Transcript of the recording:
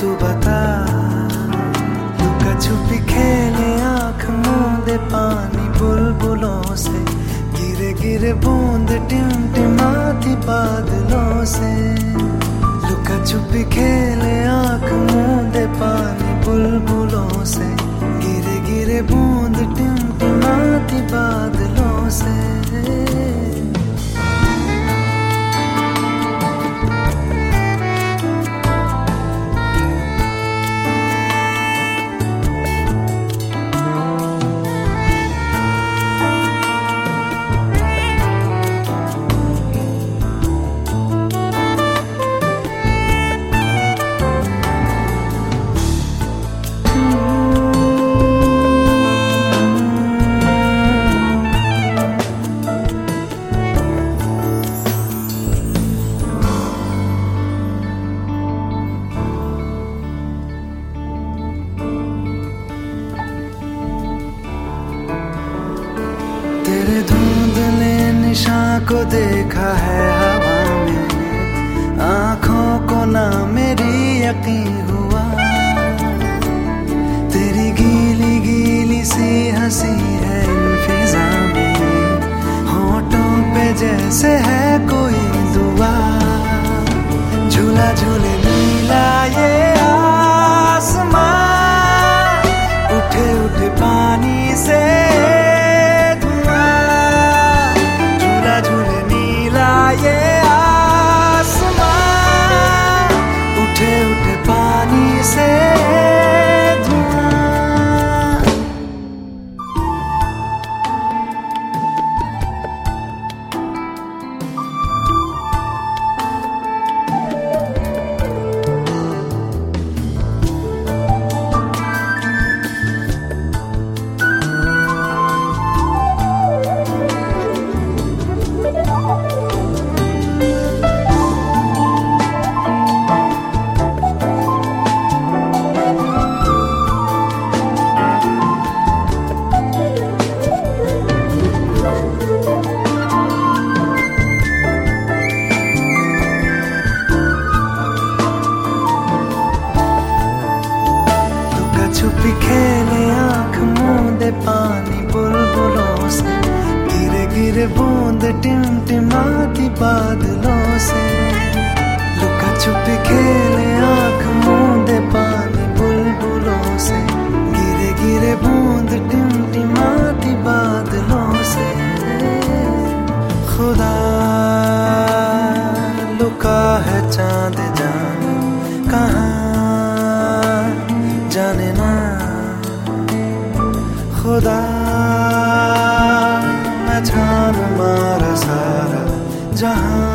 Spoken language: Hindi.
तू बता लुका छुपी खेले आँख, मूंदे पानी बुलबुलों से, गिरे गिरे बूंद, टिमटिमाती बादलों से। लुका छुपी खेले आँख, मूंदे पानी बुलबुलों से, गिरे गिरे बूंद, टिमटिमाती बादलों तेरे धुंधले निशान को देखा है हवा में। आँखों को ना मेरी यकीन हुआ। तेरी गीली गीली सी हँसी है फिजा में होठों पे जैसे है कोई दुआ। झूला झूले नीला ये बूंद टिमटिमाती बादलों जहाँ